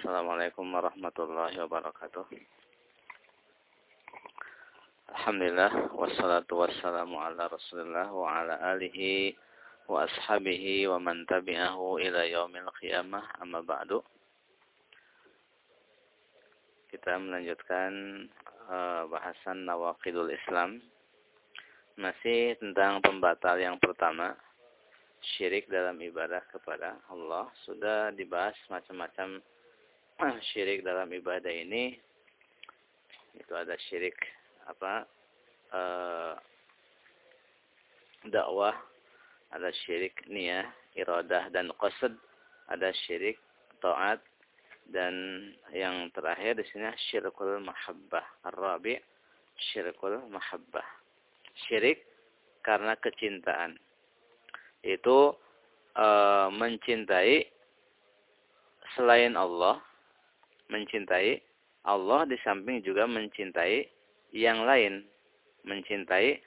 Assalamualaikum warahmatullahi wabarakatuh. Alhamdulillah wassalatu wassalamu ala Rasulillah wa ala alihi wa ashabihi wa man tabi'ahu ila yaumil qiyamah amma ba'du. Kita melanjutkan uh, bahasan nawaqidul Islam. Masih tentang pembatal yang pertama, syirik dalam ibadah kepada Allah. Sudah dibahas macam-macam syirik dalam ibadah ini itu ada syirik apa e, dakwah ada syirik niat iradah dan qasad ada syirik taat dan yang terakhir di sini syirkul mahabbah ar-rabi syirkul mahabbah. Syirik karena kecintaan. Itu e, mencintai selain Allah mencintai Allah di samping juga mencintai yang lain. Mencintai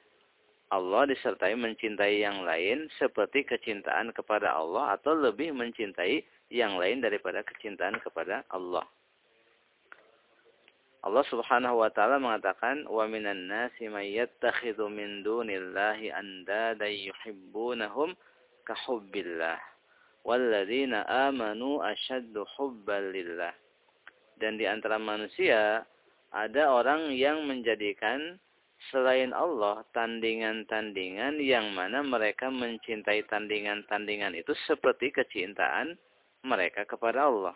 Allah disertai mencintai yang lain seperti kecintaan kepada Allah atau lebih mencintai yang lain daripada kecintaan kepada Allah. Allah Subhanahu wa taala mengatakan wa minan nasi may yattakhidhu min dunillahi andada yuhibbunahum ka hubbillah walladzina amanu ashaddu hubban lillah dan di antara manusia ada orang yang menjadikan selain Allah tandingan-tandingan yang mana mereka mencintai tandingan-tandingan itu seperti kecintaan mereka kepada Allah.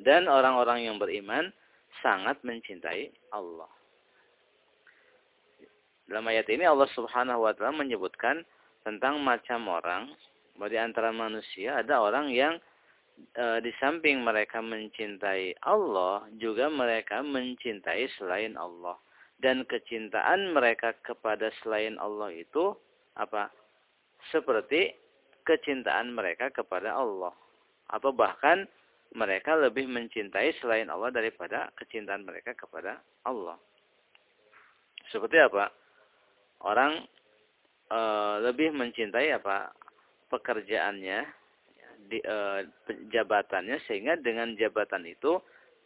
Dan orang-orang yang beriman sangat mencintai Allah. Dalam ayat ini Allah Subhanahu wa taala menyebutkan tentang macam orang di antara manusia ada orang yang e, di samping mereka mencintai Allah, juga mereka mencintai selain Allah. Dan kecintaan mereka kepada selain Allah itu apa? Seperti kecintaan mereka kepada Allah. Atau bahkan mereka lebih mencintai selain Allah daripada kecintaan mereka kepada Allah. Seperti apa? Orang e, lebih mencintai apa? pekerjaannya di, uh, jabatannya sehingga dengan jabatan itu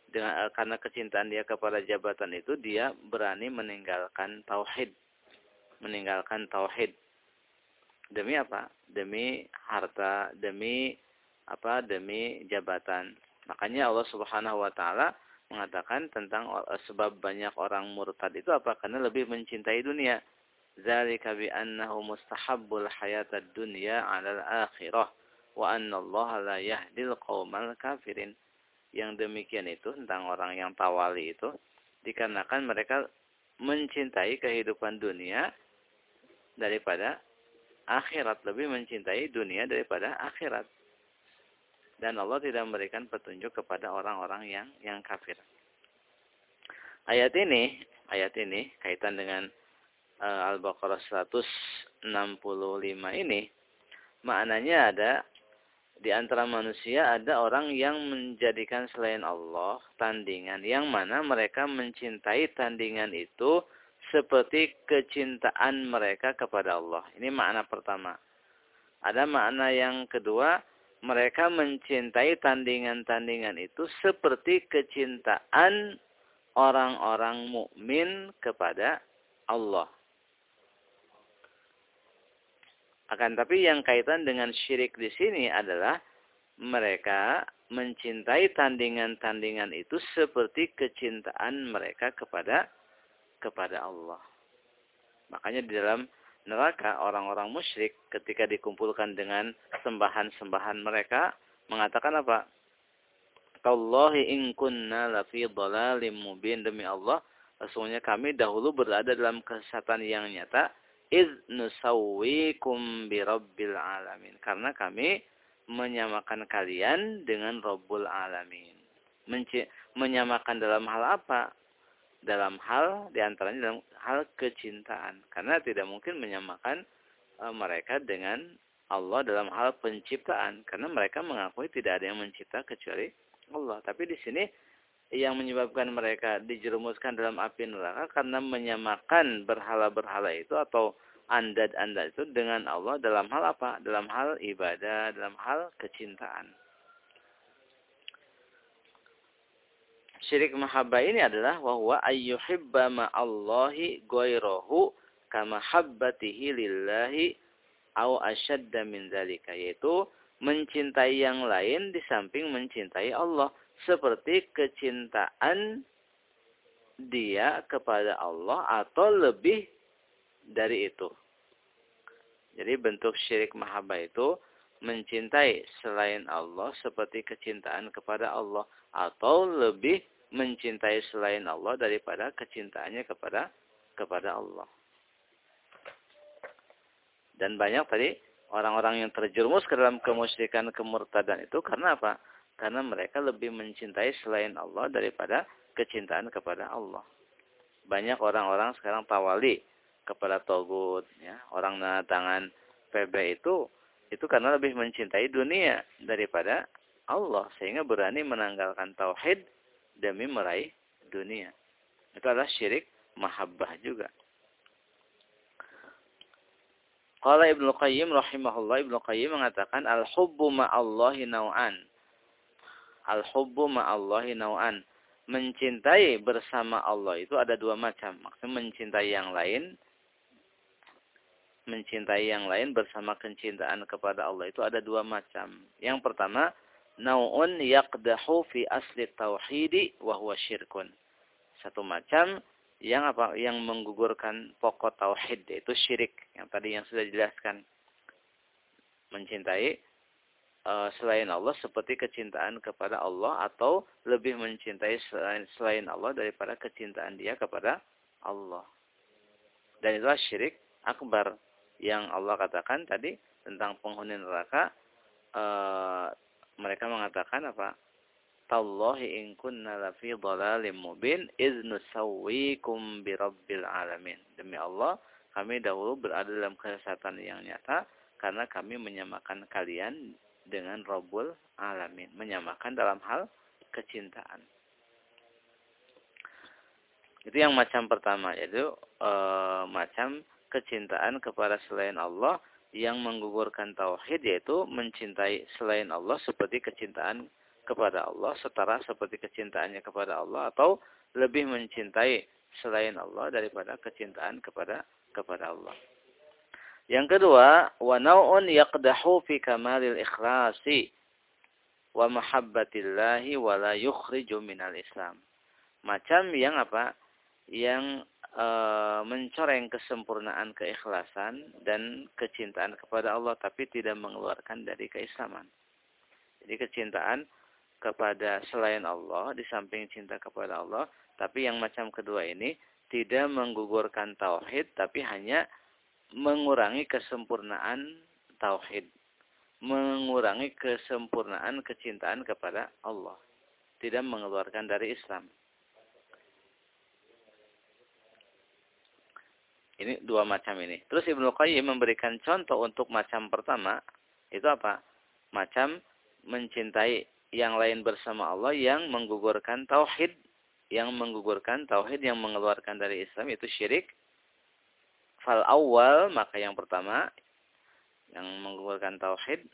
dengan uh, karena kecintaan dia kepada jabatan itu dia berani meninggalkan tauhid. Meninggalkan tauhid. Demi apa? Demi harta demi apa? Demi jabatan. Makanya Allah Subhanahu wa taala mengatakan tentang uh, sebab banyak orang murtad itu apa? Karena lebih mencintai dunia. Zalika bi annahu mustahabbul hayatad dunya 'ala al-akhirah wa anna Allah la yahdil qaumal kafirin. Yang demikian itu tentang orang yang tawali itu dikarenakan mereka mencintai kehidupan dunia daripada akhirat, lebih mencintai dunia daripada akhirat. Dan Allah tidak memberikan petunjuk kepada orang-orang yang yang kafir. Ayat ini, ayat ini kaitan dengan uh, Al-Baqarah 165 ini maknanya ada di antara manusia ada orang yang menjadikan selain Allah tandingan yang mana mereka mencintai tandingan itu seperti kecintaan mereka kepada Allah. Ini makna pertama. Ada makna yang kedua, mereka mencintai tandingan-tandingan itu seperti kecintaan orang-orang mukmin kepada Allah. Akan tapi yang kaitan dengan syirik di sini adalah mereka mencintai tandingan-tandingan itu seperti kecintaan mereka kepada kepada Allah. Makanya di dalam neraka orang-orang musyrik ketika dikumpulkan dengan sembahan-sembahan mereka mengatakan apa? Tallahi in kunna lafi dhalalim mubin demi Allah sesungguhnya kami dahulu berada dalam kesesatan yang nyata iz nusawwikum birabbil alamin. Karena kami menyamakan kalian dengan Rabbul alamin. Menci menyamakan dalam hal apa? Dalam hal di antaranya dalam hal kecintaan. Karena tidak mungkin menyamakan e, mereka dengan Allah dalam hal penciptaan. Karena mereka mengakui tidak ada yang mencipta kecuali Allah. Tapi di sini yang menyebabkan mereka dijerumuskan dalam api neraka karena menyamakan berhala-berhala itu atau andad-andad itu dengan Allah dalam hal apa? Dalam hal ibadah, dalam hal kecintaan. syirik mahabbah ini adalah wahwa ayyuhibba ma'allahi ghairahu kama habbatihi lillahi au asyadda min dzalika yaitu mencintai yang lain di samping mencintai Allah seperti kecintaan dia kepada Allah atau lebih dari itu. Jadi bentuk syirik mahabbah itu mencintai selain Allah seperti kecintaan kepada Allah atau lebih mencintai selain Allah daripada kecintaannya kepada kepada Allah. Dan banyak tadi orang-orang yang terjerumus ke dalam kemusyrikan kemurtadan itu karena apa? Karena mereka lebih mencintai selain Allah daripada kecintaan kepada Allah. Banyak orang-orang sekarang tawali kepada togut, ya. Orang tangan PB itu itu karena lebih mencintai dunia daripada Allah sehingga berani menanggalkan tauhid demi meraih dunia. Itu adalah syirik mahabbah juga. Qala Ibnu Qayyim rahimahullah Ibnu Qayyim mengatakan al-hubbu ma'allahi naw'an. Al-hubbu ma'allahi naw'an. Mencintai bersama Allah itu ada dua macam. Maksudnya mencintai yang lain mencintai yang lain bersama kecintaan kepada Allah itu ada dua macam. Yang pertama, nau'un yaqdahu fi asli tauhidi wa huwa syirkun. Satu macam yang apa yang menggugurkan pokok tauhid yaitu syirik yang tadi yang sudah dijelaskan mencintai uh, selain Allah seperti kecintaan kepada Allah atau lebih mencintai selain, selain Allah daripada kecintaan dia kepada Allah. Dan itulah syirik akbar yang Allah katakan tadi tentang penghuni neraka. Uh, mereka mengatakan apa? Tallahi in kunna lafi dhalalim mubin iz nusawwikum bi rabbil alamin. Demi Allah, kami dahulu berada dalam kesesatan yang nyata karena kami menyamakan kalian dengan Rabbul Alamin. Menyamakan dalam hal kecintaan. Itu yang macam pertama, yaitu e, macam kecintaan kepada selain Allah yang menggugurkan tauhid, yaitu mencintai selain Allah seperti kecintaan kepada Allah setara seperti kecintaannya kepada Allah atau lebih mencintai selain Allah daripada kecintaan kepada kepada Allah. Yang kedua, wa nau'un yaqdahu fi kamalil ikhlasi wa mahabbatillahi wa la yukhriju minal Islam. Macam yang apa? Yang e, mencoreng kesempurnaan keikhlasan dan kecintaan kepada Allah tapi tidak mengeluarkan dari keislaman. Jadi kecintaan kepada selain Allah di samping cinta kepada Allah tapi yang macam kedua ini tidak menggugurkan tauhid tapi hanya mengurangi kesempurnaan tauhid. Mengurangi kesempurnaan kecintaan kepada Allah. Tidak mengeluarkan dari Islam. Ini dua macam ini. Terus Ibnu Qayyim memberikan contoh untuk macam pertama. Itu apa? Macam mencintai yang lain bersama Allah yang menggugurkan tauhid, yang menggugurkan tauhid yang mengeluarkan dari Islam itu syirik fal awal maka yang pertama yang mengeluarkan tauhid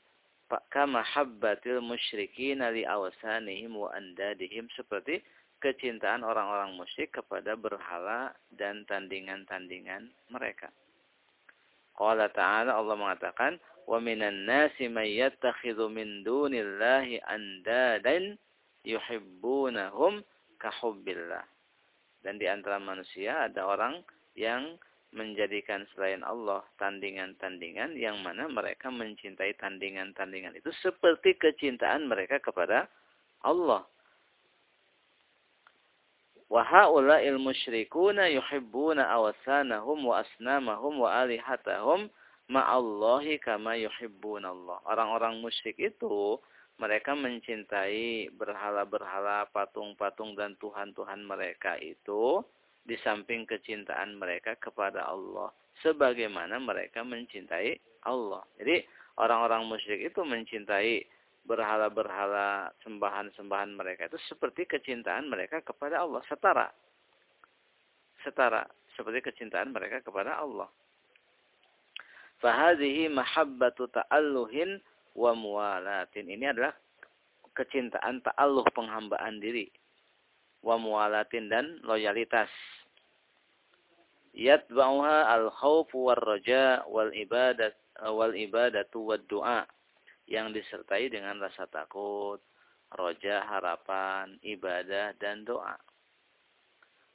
kama habbatil musyrikin li awsanihim wa andadihim seperti kecintaan orang-orang musyrik kepada berhala dan tandingan-tandingan mereka. Qala ta'ala Allah mengatakan wa minan nasi may yattakhidhu min dunillahi andadan yuhibbunahum ka hubbillah. Dan di antara manusia ada orang yang menjadikan selain Allah tandingan-tandingan yang mana mereka mencintai tandingan-tandingan itu seperti kecintaan mereka kepada Allah. Wa haula'il yuhibbuna awasanahum wa asnamahum wa alihatahum ma'allahi kama yuhibbunallah. Orang-orang musyrik itu mereka mencintai berhala-berhala, patung-patung dan tuhan-tuhan mereka itu di samping kecintaan mereka kepada Allah sebagaimana mereka mencintai Allah. Jadi orang-orang musyrik itu mencintai berhala-berhala sembahan-sembahan mereka itu seperti kecintaan mereka kepada Allah setara. Setara seperti kecintaan mereka kepada Allah. Fahadihi mahabbatu ta'alluhin wa muwalatin. Ini adalah kecintaan ta'alluh penghambaan diri. Wa muwalatin dan loyalitas. Yatba'uha al-khawf war raja wal ibadat wal ibadatu wad du'a yang disertai dengan rasa takut, roja, harapan, ibadah dan doa.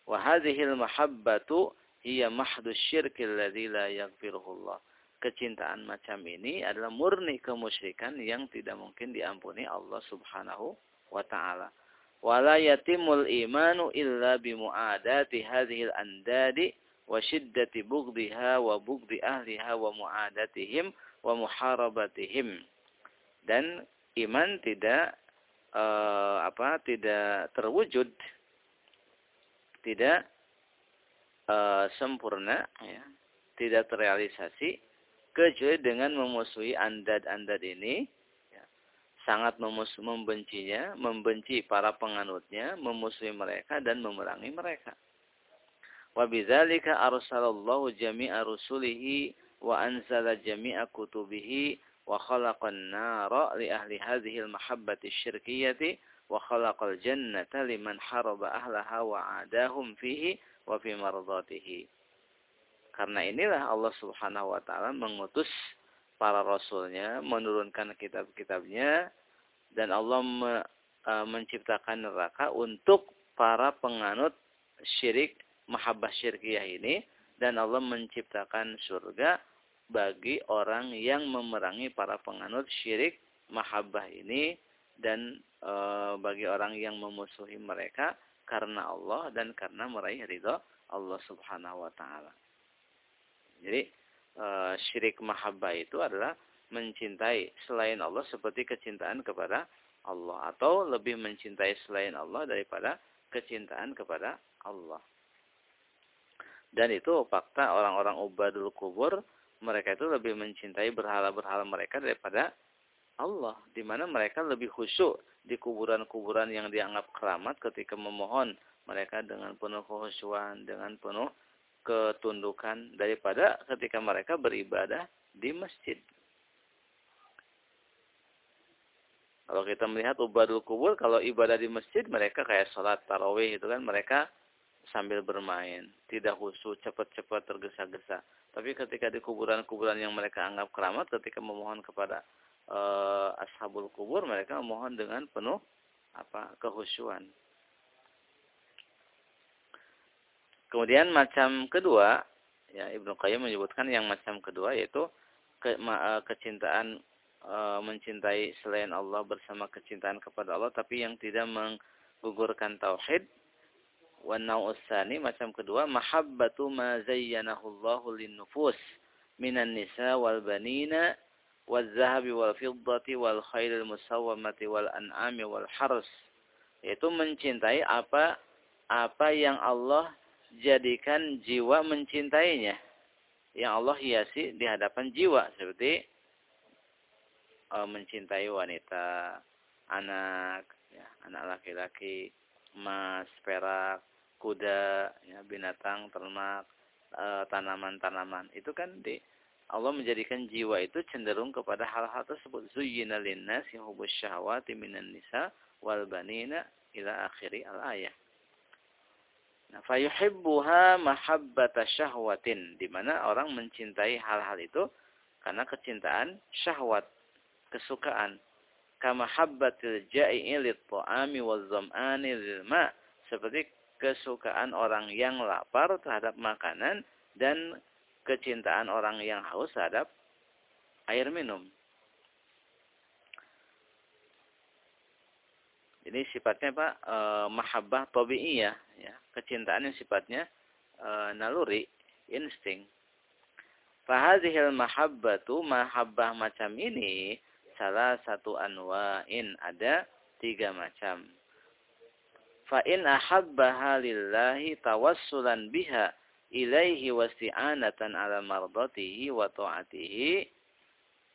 Wa hadhil mahabbatu hiya mahdu syirki alladhi la yaghfiruhullah. Kecintaan macam ini adalah murni kemusyrikan yang tidak mungkin diampuni Allah Subhanahu wa taala. Wala yatimul imanu illa bimu'adati hadhil andadi wa syiddati bughdhiha wa bughdhi ahliha. Dan iman tidak uh, apa tidak terwujud tidak uh, sempurna ya tidak terrealisasi kecuali dengan memusuhi andad-andad ini sangat memus membencinya membenci para penganutnya memusuhi mereka dan memerangi mereka Wabidzalika arsalallahu jami'a rusulihi wa anzala jami'a kutubihi wa khalaqan nara li ahli hadhihi al-mahabbati syirkiyati wa khalaqal jannata liman haraba ahlaha wa adahum fihi wa fi mardatihi. Karena inilah Allah Subhanahu wa taala mengutus para rasulnya, menurunkan kitab-kitabnya dan Allah e, menciptakan neraka untuk para penganut syirik mahabbah syirkiyah ini dan Allah menciptakan surga bagi orang yang memerangi para penganut syirik mahabbah ini dan e, bagi orang yang memusuhi mereka karena Allah dan karena meraih ridho Allah Subhanahu wa taala. Jadi e, syirik mahabbah itu adalah mencintai selain Allah seperti kecintaan kepada Allah atau lebih mencintai selain Allah daripada kecintaan kepada Allah. Dan itu fakta orang-orang ubadul kubur mereka itu lebih mencintai berhala-berhala mereka daripada Allah. Di mana mereka lebih khusyuk di kuburan-kuburan yang dianggap keramat ketika memohon mereka dengan penuh kehusuan, dengan penuh ketundukan daripada ketika mereka beribadah di masjid. Kalau kita melihat ubadul kubur, kalau ibadah di masjid mereka kayak sholat tarawih itu kan mereka sambil bermain, tidak khusyuk, cepat-cepat tergesa-gesa. Tapi ketika di kuburan-kuburan yang mereka anggap keramat, ketika memohon kepada uh, ashabul kubur, mereka memohon dengan penuh apa kehusuan. Kemudian macam kedua, ya Ibnu Qayyim menyebutkan yang macam kedua yaitu ke, ma, uh, kecintaan uh, mencintai selain Allah bersama kecintaan kepada Allah, tapi yang tidak menggugurkan tauhid. Wa nau'usani macam kedua mahabbatu ma zayyanahu Allahu lin-nufus minan nisa wal banina wal zahabi wal fiddati wal khairil musawwamati wal an'ami wal hars yaitu mencintai apa apa yang Allah jadikan jiwa mencintainya yang Allah hiasi di hadapan jiwa seperti uh, mencintai wanita anak ya, anak laki-laki emas perak kuda, ya, binatang, ternak, e, tanaman-tanaman. Itu kan di Allah menjadikan jiwa itu cenderung kepada hal-hal tersebut. Zuyyina linnasi hubus syahwati minan nisa wal banina ila akhiri al-ayah. Nah, fayuhibbuha mahabbata syahwatin. Di mana orang mencintai hal-hal itu karena kecintaan syahwat, kesukaan. Kama habbatil ja'i'i lit ta'ami wal zam'ani lil seperti kesukaan orang yang lapar terhadap makanan dan kecintaan orang yang haus terhadap air minum. Ini sifatnya Pak e, mahabbah tabi'iyah ya, kecintaan yang sifatnya e, naluri, insting. Fahadhil mahabbatu mahabbah macam ini salah satu anwa'in ada tiga macam fa in ahabbaha lillahi tawassulan biha ilaihi wasti'anatan ala mardatihi wa ta'atihi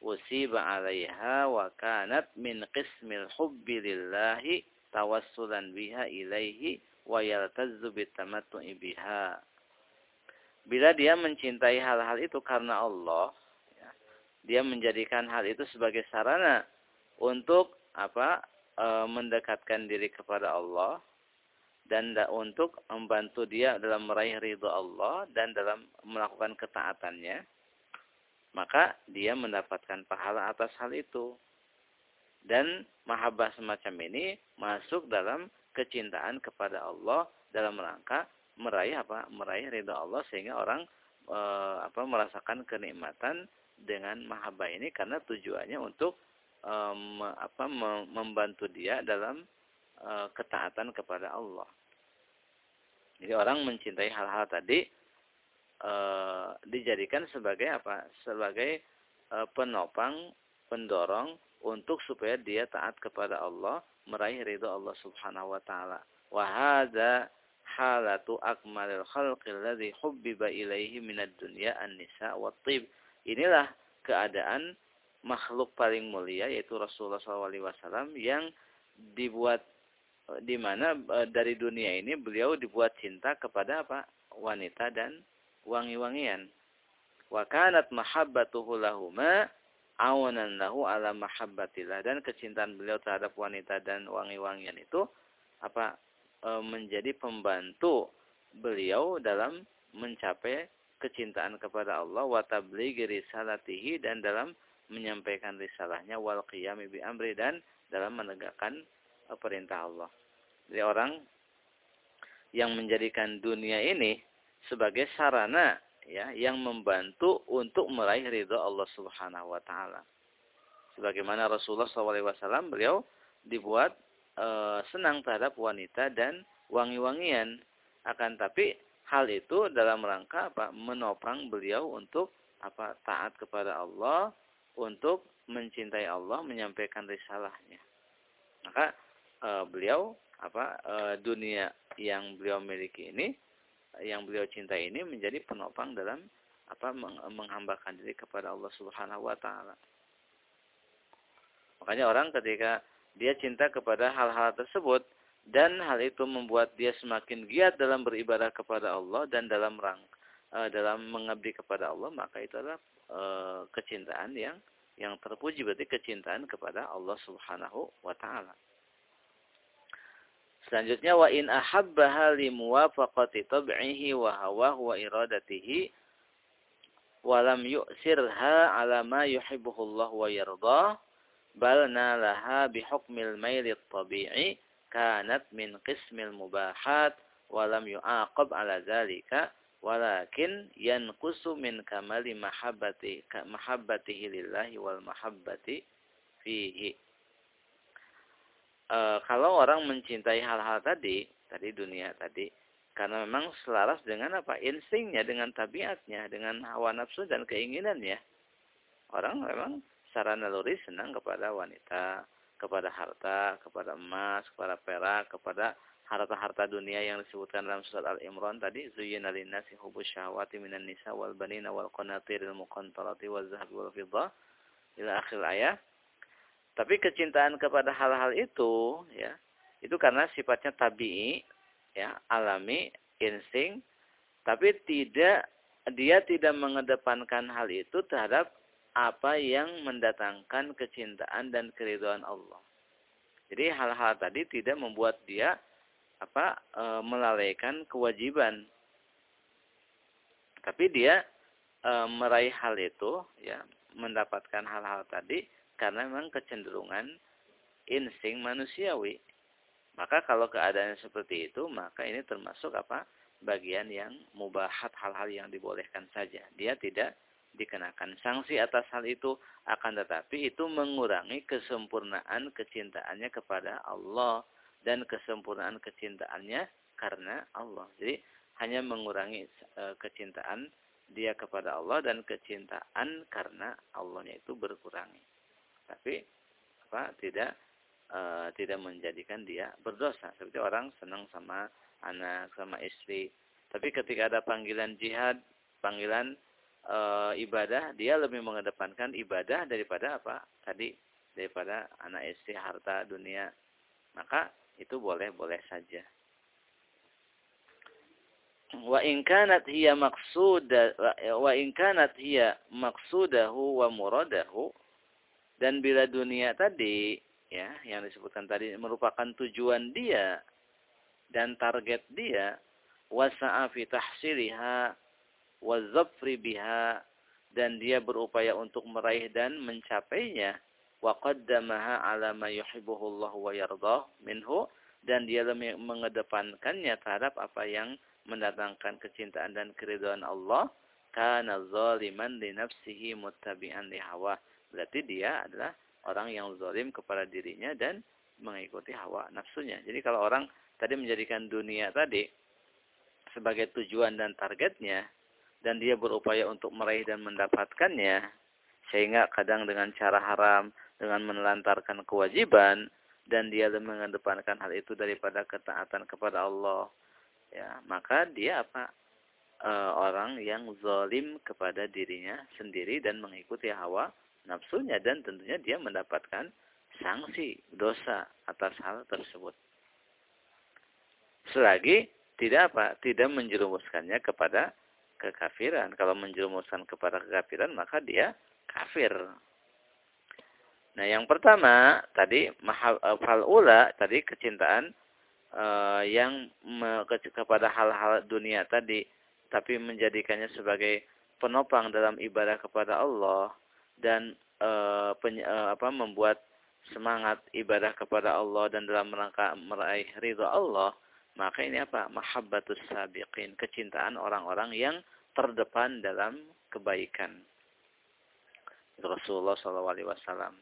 usiba 'alaiha wa kanat min qismil hubbi lillahi tawassulan biha ilaihi wa yaltazzu bitamattu'i biha. Bila dia mencintai hal-hal itu karena Allah ya, dia menjadikan hal itu sebagai sarana untuk apa e, mendekatkan diri kepada Allah dan untuk membantu dia dalam meraih ridho Allah dan dalam melakukan ketaatannya, maka dia mendapatkan pahala atas hal itu. Dan mahabbah semacam ini masuk dalam kecintaan kepada Allah dalam rangka meraih apa? Meraih ridho Allah sehingga orang e, apa merasakan kenikmatan dengan mahabbah ini karena tujuannya untuk e, me, apa membantu dia dalam e, ketaatan kepada Allah. Jadi orang mencintai hal-hal tadi e, dijadikan sebagai apa? Sebagai e, penopang, pendorong untuk supaya dia taat kepada Allah, meraih ridho Allah Subhanahu wa taala. Wa hadza halatu akmalil khalqi alladhi hubbiba ilaihi minad dunya an-nisa wa tib. Inilah keadaan makhluk paling mulia yaitu Rasulullah SAW yang dibuat di mana dari dunia ini beliau dibuat cinta kepada apa? wanita dan wangi-wangian. Wa kanat mahabbatuhu lahuma awanan lahu ala mahabbatillah dan kecintaan beliau terhadap wanita dan wangi-wangian itu apa e, menjadi pembantu beliau dalam mencapai kecintaan kepada Allah wa tablighi risalatihi dan dalam menyampaikan risalahnya wal qiyami bi amri dan dalam menegakkan e, perintah Allah. Jadi orang yang menjadikan dunia ini sebagai sarana ya yang membantu untuk meraih ridho Allah Subhanahu wa taala. Sebagaimana Rasulullah SAW beliau dibuat e, senang terhadap wanita dan wangi-wangian. Akan tapi hal itu dalam rangka apa? menopang beliau untuk apa? taat kepada Allah, untuk mencintai Allah, menyampaikan risalahnya. Maka e, beliau apa e, dunia yang beliau miliki ini yang beliau cintai ini menjadi penopang dalam apa menghambakan diri kepada Allah Subhanahu wa taala. Makanya orang ketika dia cinta kepada hal-hal tersebut dan hal itu membuat dia semakin giat dalam beribadah kepada Allah dan dalam rang e, dalam mengabdi kepada Allah, maka itu adalah e, kecintaan yang yang terpuji berarti kecintaan kepada Allah Subhanahu wa taala. Selanjutnya wa in ahabbaha li muwafaqati tab'ihi wa hawahu wa iradatihi wa lam yu'sirha ala ma yuhibbuhu Allah wa yardah bal nalaha bi hukmil maili tabi'i kanat min qismil mubahat wa lam yu'aqab ala zalika walakin yanqusu min kamali mahabbati mahabbatihi lillahi wal mahabbati fihi e, kalau orang mencintai hal-hal tadi, tadi dunia tadi, karena memang selaras dengan apa instingnya, dengan tabiatnya, dengan hawa nafsu dan keinginannya. Orang memang secara naluri senang kepada wanita, kepada harta, kepada emas, kepada perak, kepada harta-harta dunia yang disebutkan dalam surat Al-Imran tadi zuyyina lin-nasi hubbus syahawati minan nisa wal banina wal qanatiril muqantarati waz zahabi wal fiddah ila akhir ayat tapi kecintaan kepada hal-hal itu ya, itu karena sifatnya tabii, ya, alami, insting, tapi tidak dia tidak mengedepankan hal itu terhadap apa yang mendatangkan kecintaan dan keriduan Allah. Jadi hal-hal tadi tidak membuat dia apa e, melalaikan kewajiban. Tapi dia e, meraih hal itu ya, mendapatkan hal-hal tadi karena memang kecenderungan insting manusiawi. Maka kalau keadaan seperti itu, maka ini termasuk apa? Bagian yang mubahat hal-hal yang dibolehkan saja. Dia tidak dikenakan sanksi atas hal itu, akan tetapi itu mengurangi kesempurnaan kecintaannya kepada Allah dan kesempurnaan kecintaannya karena Allah. Jadi hanya mengurangi e, kecintaan dia kepada Allah dan kecintaan karena Allahnya itu berkurangi tapi apa tidak e, tidak menjadikan dia berdosa. Seperti orang senang sama anak sama istri. Tapi ketika ada panggilan jihad panggilan e, ibadah dia lebih mengedepankan ibadah daripada apa? Tadi daripada anak istri harta dunia. Maka itu boleh-boleh saja. Wa in kanat hiya maqsuda wa in kanat hiya maqsudahu wa muradahu dan bila dunia tadi, ya, yang disebutkan tadi merupakan tujuan dia, dan target dia wasa'a fi biha dan dia berupaya untuk meraih dan mencapainya wa qaddamaha ala wa yardah minhu dan dia mengedepankannya terhadap apa yang mendatangkan kecintaan dan keridhaan Allah kana zaliman li nafsihi muttabi'an li hawa. Berarti dia adalah orang yang zalim kepada dirinya dan mengikuti hawa nafsunya. Jadi kalau orang tadi menjadikan dunia tadi sebagai tujuan dan targetnya dan dia berupaya untuk meraih dan mendapatkannya sehingga kadang dengan cara haram dengan menelantarkan kewajiban dan dia mengedepankan hal itu daripada ketaatan kepada Allah ya maka dia apa e, orang yang zalim kepada dirinya sendiri dan mengikuti hawa nafsunya dan tentunya dia mendapatkan sanksi dosa atas hal tersebut selagi tidak apa tidak menjerumuskannya kepada kekafiran. Kalau menjerumuskan kepada kekafiran maka dia kafir. Nah, yang pertama tadi mahal ula tadi kecintaan uh, yang me, ke, kepada hal-hal dunia tadi tapi menjadikannya sebagai penopang dalam ibadah kepada Allah dan uh, pen, uh, apa membuat semangat ibadah kepada Allah dan dalam rangka meraih ridho Allah maka ini apa? Mahabbatus sabiqin. Kecintaan orang-orang yang terdepan dalam kebaikan. Rasulullah SAW.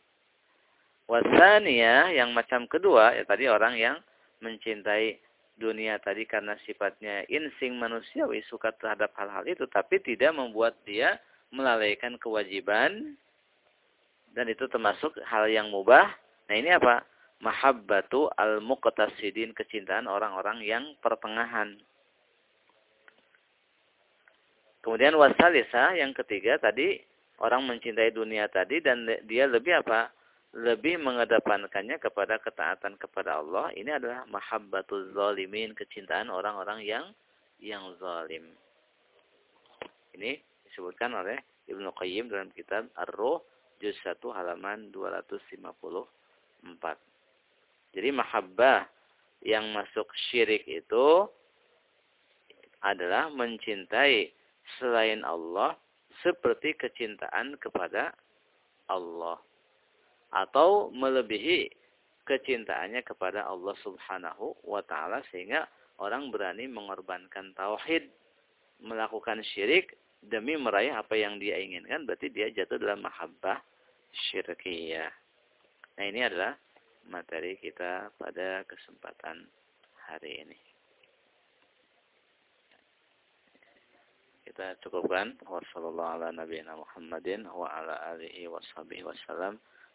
Wasania yang macam kedua, ya tadi orang yang mencintai dunia tadi karena sifatnya insting manusiawi suka terhadap hal-hal itu tapi tidak membuat dia melalaikan kewajiban dan itu termasuk hal yang mubah. Nah ini apa? mahabbatu al-muqtasidin kecintaan orang-orang yang pertengahan. Kemudian wasalisa yang ketiga tadi orang mencintai dunia tadi dan dia lebih apa? Lebih mengedepankannya kepada ketaatan kepada Allah. Ini adalah mahabbatul zalimin, kecintaan orang-orang yang yang zalim. Ini disebutkan oleh Ibnu Qayyim dalam kitab Ar-Ruh juz 1 halaman 254. Jadi mahabbah yang masuk syirik itu adalah mencintai selain Allah seperti kecintaan kepada Allah atau melebihi kecintaannya kepada Allah Subhanahu wa taala sehingga orang berani mengorbankan tauhid melakukan syirik demi meraih apa yang dia inginkan berarti dia jatuh dalam mahabbah syirkiyah. Nah, ini adalah materi kita pada kesempatan hari ini. Kita cukupkan. Wassalamualaikum Muhammadin wa